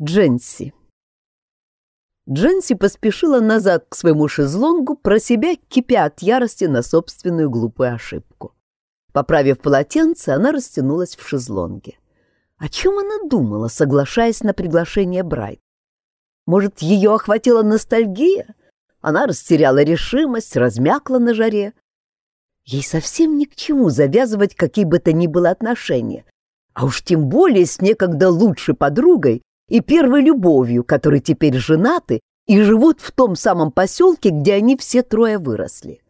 Дженси. Дженси поспешила назад к своему шезлонгу, про себя кипя от ярости на собственную глупую ошибку. Поправив полотенце, она растянулась в шезлонге. О чем она думала, соглашаясь на приглашение Брайт? Может, ее охватила ностальгия? Она растеряла решимость, размякла на жаре. Ей совсем ни к чему завязывать какие бы то ни было отношения, а уж тем более с некогда лучшей подругой, и первой любовью, которые теперь женаты и живут в том самом поселке, где они все трое выросли.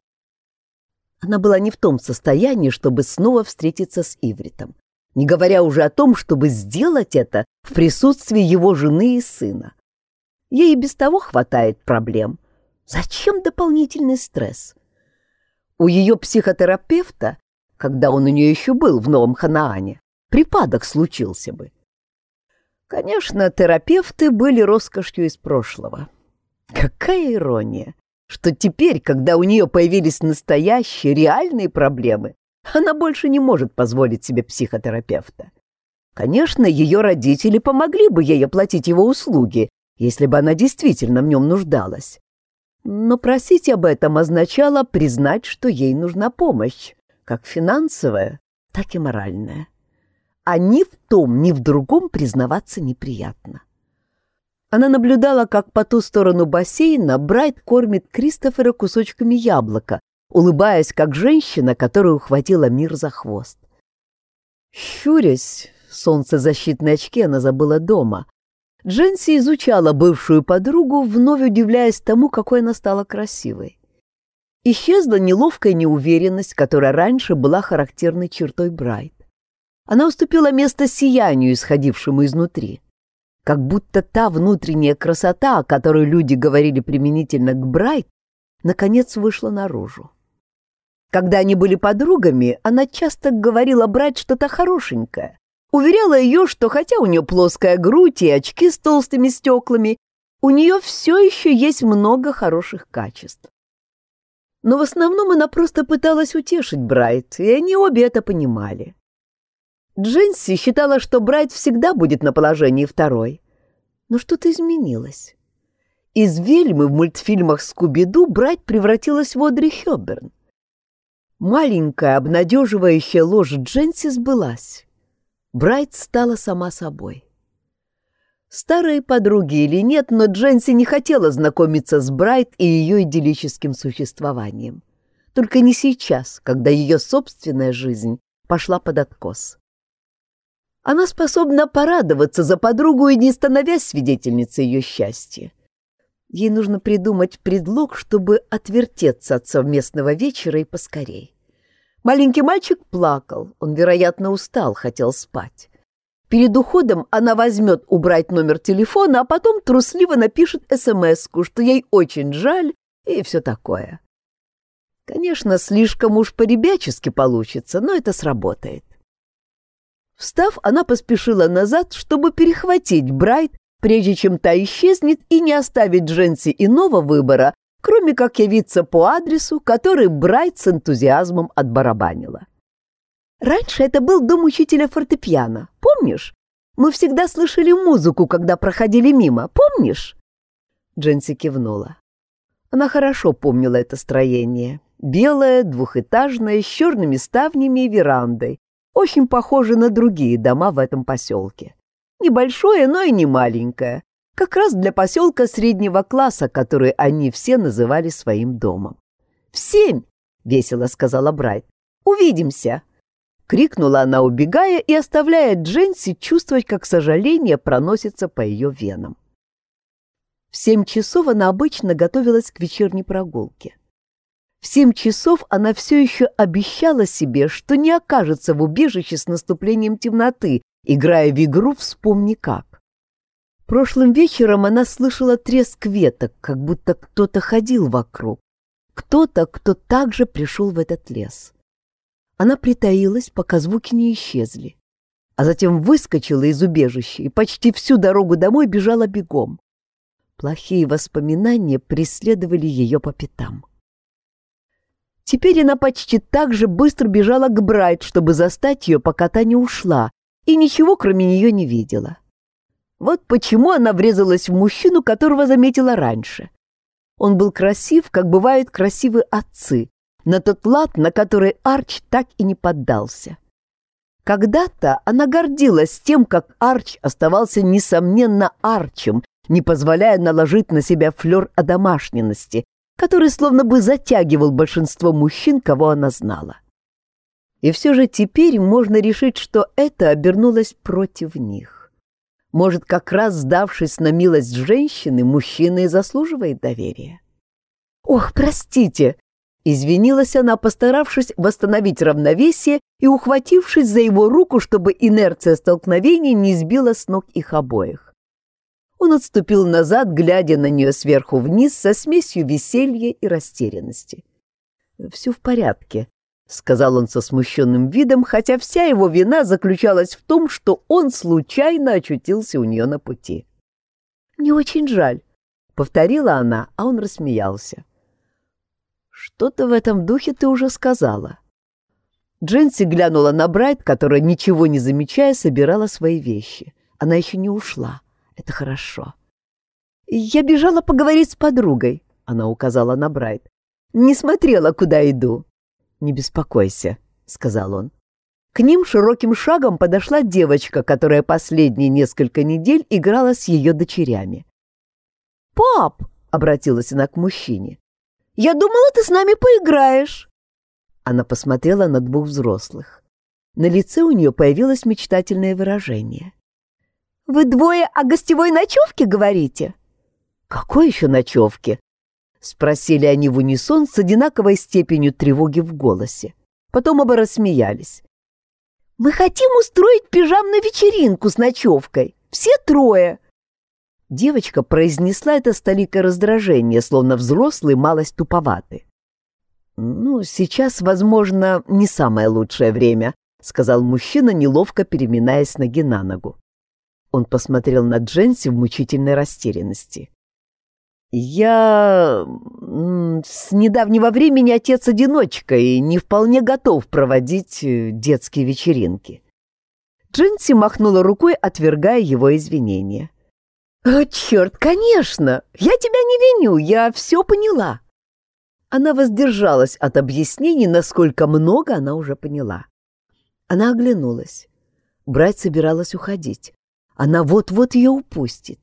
Она была не в том состоянии, чтобы снова встретиться с Ивритом, не говоря уже о том, чтобы сделать это в присутствии его жены и сына. Ей и без того хватает проблем. Зачем дополнительный стресс? У ее психотерапевта, когда он у нее еще был в Новом Ханаане, припадок случился бы. Конечно, терапевты были роскошью из прошлого. Какая ирония, что теперь, когда у нее появились настоящие, реальные проблемы, она больше не может позволить себе психотерапевта. Конечно, ее родители помогли бы ей оплатить его услуги, если бы она действительно в нем нуждалась. Но просить об этом означало признать, что ей нужна помощь, как финансовая, так и моральная а ни в том, ни в другом признаваться неприятно. Она наблюдала, как по ту сторону бассейна Брайт кормит Кристофера кусочками яблока, улыбаясь, как женщина, которая ухватила мир за хвост. Щурясь, солнцезащитные очки она забыла дома, Дженси изучала бывшую подругу, вновь удивляясь тому, какой она стала красивой. Исчезла неловкая неуверенность, которая раньше была характерной чертой Брайт. Она уступила место сиянию, исходившему изнутри. Как будто та внутренняя красота, о которой люди говорили применительно к Брайт, наконец вышла наружу. Когда они были подругами, она часто говорила Брайт что-то хорошенькое. Уверяла ее, что хотя у нее плоская грудь и очки с толстыми стеклами, у нее все еще есть много хороших качеств. Но в основном она просто пыталась утешить Брайт, и они обе это понимали. Дженси считала, что Брайт всегда будет на положении второй. Но что-то изменилось. Из Вельмы в мультфильмах «Скуби-Ду» Брайт превратилась в Одри Хёберн. Маленькая, обнадеживающая ложь Дженси сбылась. Брайт стала сама собой. Старые подруги или нет, но Дженси не хотела знакомиться с Брайт и ее идиллическим существованием. Только не сейчас, когда ее собственная жизнь пошла под откос. Она способна порадоваться за подругу и не становясь свидетельницей ее счастья. Ей нужно придумать предлог, чтобы отвертеться от совместного вечера и поскорей. Маленький мальчик плакал, он, вероятно, устал, хотел спать. Перед уходом она возьмет убрать номер телефона, а потом трусливо напишет смс что ей очень жаль и все такое. Конечно, слишком уж по-ребячески получится, но это сработает. Встав, она поспешила назад, чтобы перехватить Брайт, прежде чем та исчезнет и не оставить Дженси иного выбора, кроме как явиться по адресу, который Брайт с энтузиазмом отбарабанила. «Раньше это был дом учителя фортепиано, помнишь? Мы всегда слышали музыку, когда проходили мимо, помнишь?» Дженси кивнула. Она хорошо помнила это строение. Белое, двухэтажное, с черными ставнями и верандой, очень похоже на другие дома в этом поселке. Небольшое, но и не маленькое, как раз для поселка среднего класса, который они все называли своим домом. «В семь!» — весело сказала Брайт. «Увидимся!» Крикнула она, убегая и оставляя Дженси чувствовать, как сожаление проносится по ее венам. В семь часов она обычно готовилась к вечерней прогулке. В семь часов она все еще обещала себе, что не окажется в убежище с наступлением темноты, играя в игру «Вспомни как». Прошлым вечером она слышала треск веток, как будто кто-то ходил вокруг. Кто-то, кто также пришел в этот лес. Она притаилась, пока звуки не исчезли, а затем выскочила из убежища и почти всю дорогу домой бежала бегом. Плохие воспоминания преследовали ее по пятам. Теперь она почти так же быстро бежала к Брайт, чтобы застать ее, пока та не ушла, и ничего кроме нее не видела. Вот почему она врезалась в мужчину, которого заметила раньше. Он был красив, как бывают красивы отцы, на тот лад, на который Арч так и не поддался. Когда-то она гордилась тем, как Арч оставался, несомненно, Арчем, не позволяя наложить на себя флер одомашненности, который словно бы затягивал большинство мужчин, кого она знала. И все же теперь можно решить, что это обернулось против них. Может, как раз сдавшись на милость женщины, мужчина и заслуживает доверия. «Ох, простите!» Извинилась она, постаравшись восстановить равновесие и ухватившись за его руку, чтобы инерция столкновения не сбила с ног их обоих. Он отступил назад, глядя на нее сверху вниз со смесью веселья и растерянности. «Все в порядке», — сказал он со смущенным видом, хотя вся его вина заключалась в том, что он случайно очутился у нее на пути. «Мне очень жаль», — повторила она, а он рассмеялся. «Что-то в этом духе ты уже сказала». Дженси глянула на Брайт, которая, ничего не замечая, собирала свои вещи. Она еще не ушла. Это хорошо. «Я бежала поговорить с подругой», — она указала на Брайт. «Не смотрела, куда иду». «Не беспокойся», — сказал он. К ним широким шагом подошла девочка, которая последние несколько недель играла с ее дочерями. «Пап!» — обратилась она к мужчине. Я думала, ты с нами поиграешь!» Она посмотрела на двух взрослых. На лице у нее появилось мечтательное выражение. «Вы двое о гостевой ночевке говорите?» «Какой еще ночевке?» — спросили они в унисон с одинаковой степенью тревоги в голосе. Потом оба рассмеялись. «Мы хотим устроить пижамную вечеринку с ночевкой. Все трое!» Девочка произнесла это с толикой словно взрослый малость туповаты. «Ну, сейчас, возможно, не самое лучшее время», — сказал мужчина, неловко переминаясь ноги на ногу. Он посмотрел на Дженси в мучительной растерянности. «Я с недавнего времени отец-одиночка и не вполне готов проводить э, детские вечеринки». Дженси махнула рукой, отвергая его извинения. «О, черт, конечно! Я тебя не виню, я все поняла!» Она воздержалась от объяснений, насколько много она уже поняла. Она оглянулась. Брать собиралась уходить. Она вот-вот ее упустит.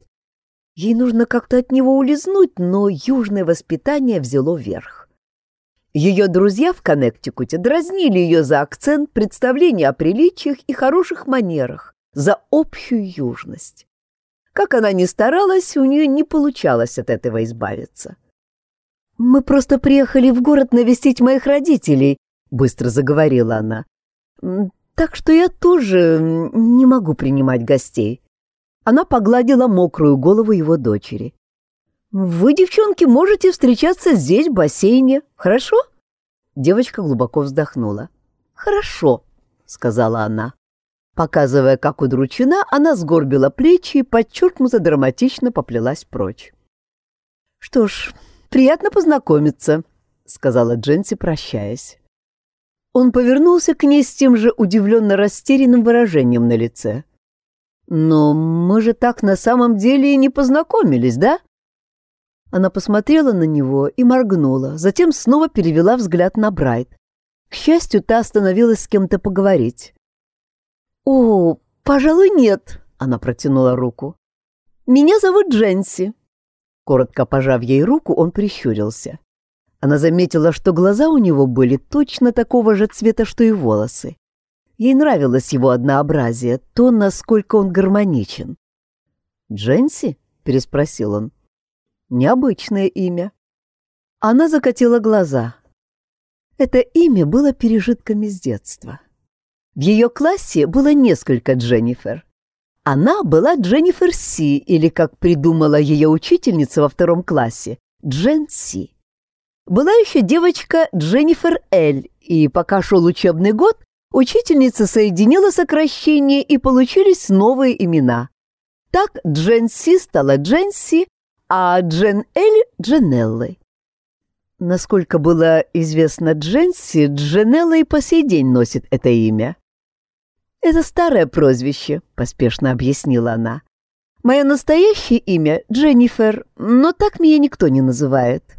Ей нужно как-то от него улизнуть, но южное воспитание взяло верх. Ее друзья в Коннектикуте дразнили ее за акцент, представление о приличиях и хороших манерах, за общую южность. Как она ни старалась, у нее не получалось от этого избавиться. «Мы просто приехали в город навестить моих родителей», — быстро заговорила она. «Так что я тоже не могу принимать гостей». Она погладила мокрую голову его дочери. «Вы, девчонки, можете встречаться здесь, в бассейне, хорошо?» Девочка глубоко вздохнула. «Хорошо», — сказала она. Показывая, как удручена, она сгорбила плечи и подчеркнуто драматично поплелась прочь. «Что ж, приятно познакомиться», — сказала Дженси, прощаясь. Он повернулся к ней с тем же удивленно растерянным выражением на лице. «Но мы же так на самом деле и не познакомились, да?» Она посмотрела на него и моргнула, затем снова перевела взгляд на Брайт. К счастью, та остановилась с кем-то поговорить. «О, пожалуй, нет», — она протянула руку. «Меня зовут Дженси». Коротко пожав ей руку, он прищурился. Она заметила, что глаза у него были точно такого же цвета, что и волосы. Ей нравилось его однообразие, то, насколько он гармоничен. «Дженси?» — переспросил он. «Необычное имя». Она закатила глаза. Это имя было пережитками с детства. В ее классе было несколько Дженнифер. Она была Дженнифер Си, или, как придумала ее учительница во втором классе, Джен Си. Была еще девочка Дженнифер Эль, и пока шел учебный год, учительница соединила сокращения и получились новые имена. Так Джен Си стала Джен Си, а Джен Эль — Дженеллой. Насколько было известно Дженси, Дженелла и по сей день носит это имя. «Это старое прозвище», — поспешно объяснила она. Мое настоящее имя — Дженнифер, но так меня никто не называет.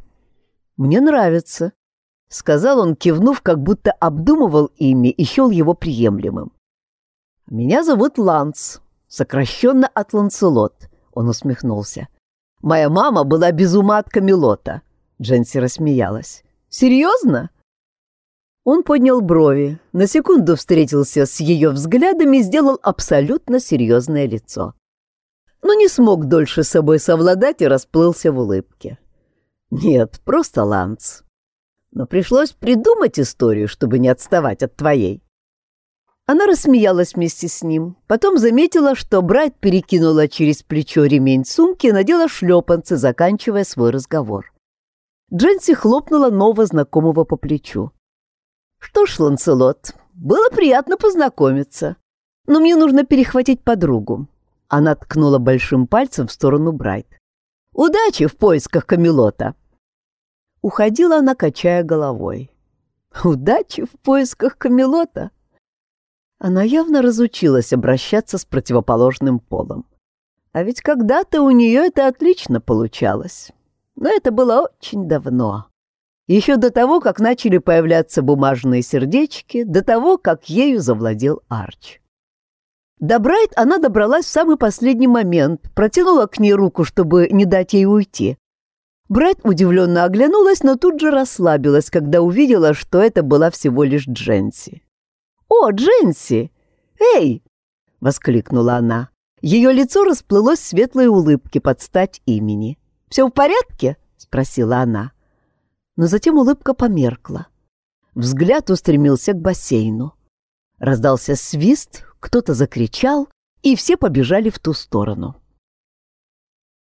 Мне нравится, — сказал он, кивнув, как будто обдумывал имя и счел его приемлемым. Меня зовут Ланс, сокращенно от Ланселот, — он усмехнулся. Моя мама была без ума от Камелота. Дженси рассмеялась. Серьезно? Он поднял брови, на секунду встретился с ее взглядами и сделал абсолютно серьезное лицо но не смог дольше собой совладать и расплылся в улыбке. Нет, просто Ланс. Но пришлось придумать историю, чтобы не отставать от твоей. Она рассмеялась вместе с ним, потом заметила, что Брайт перекинула через плечо ремень сумки и надела шлепанцы, заканчивая свой разговор. Дженси хлопнула нового знакомого по плечу. «Что ж, Ланселот, было приятно познакомиться, но мне нужно перехватить подругу. Она ткнула большим пальцем в сторону Брайт. «Удачи в поисках Камелота!» Уходила она, качая головой. «Удачи в поисках Камелота!» Она явно разучилась обращаться с противоположным полом. А ведь когда-то у нее это отлично получалось. Но это было очень давно. Еще до того, как начали появляться бумажные сердечки, до того, как ею завладел Арч. До Брайт она добралась в самый последний момент, протянула к ней руку, чтобы не дать ей уйти. Брайт удивленно оглянулась, но тут же расслабилась, когда увидела, что это была всего лишь Дженси. «О, Дженси! Эй!» — воскликнула она. Ее лицо расплылось в светлой улыбке под стать имени. «Все в порядке?» — спросила она. Но затем улыбка померкла. Взгляд устремился к бассейну. Раздался свист, кто-то закричал, и все побежали в ту сторону.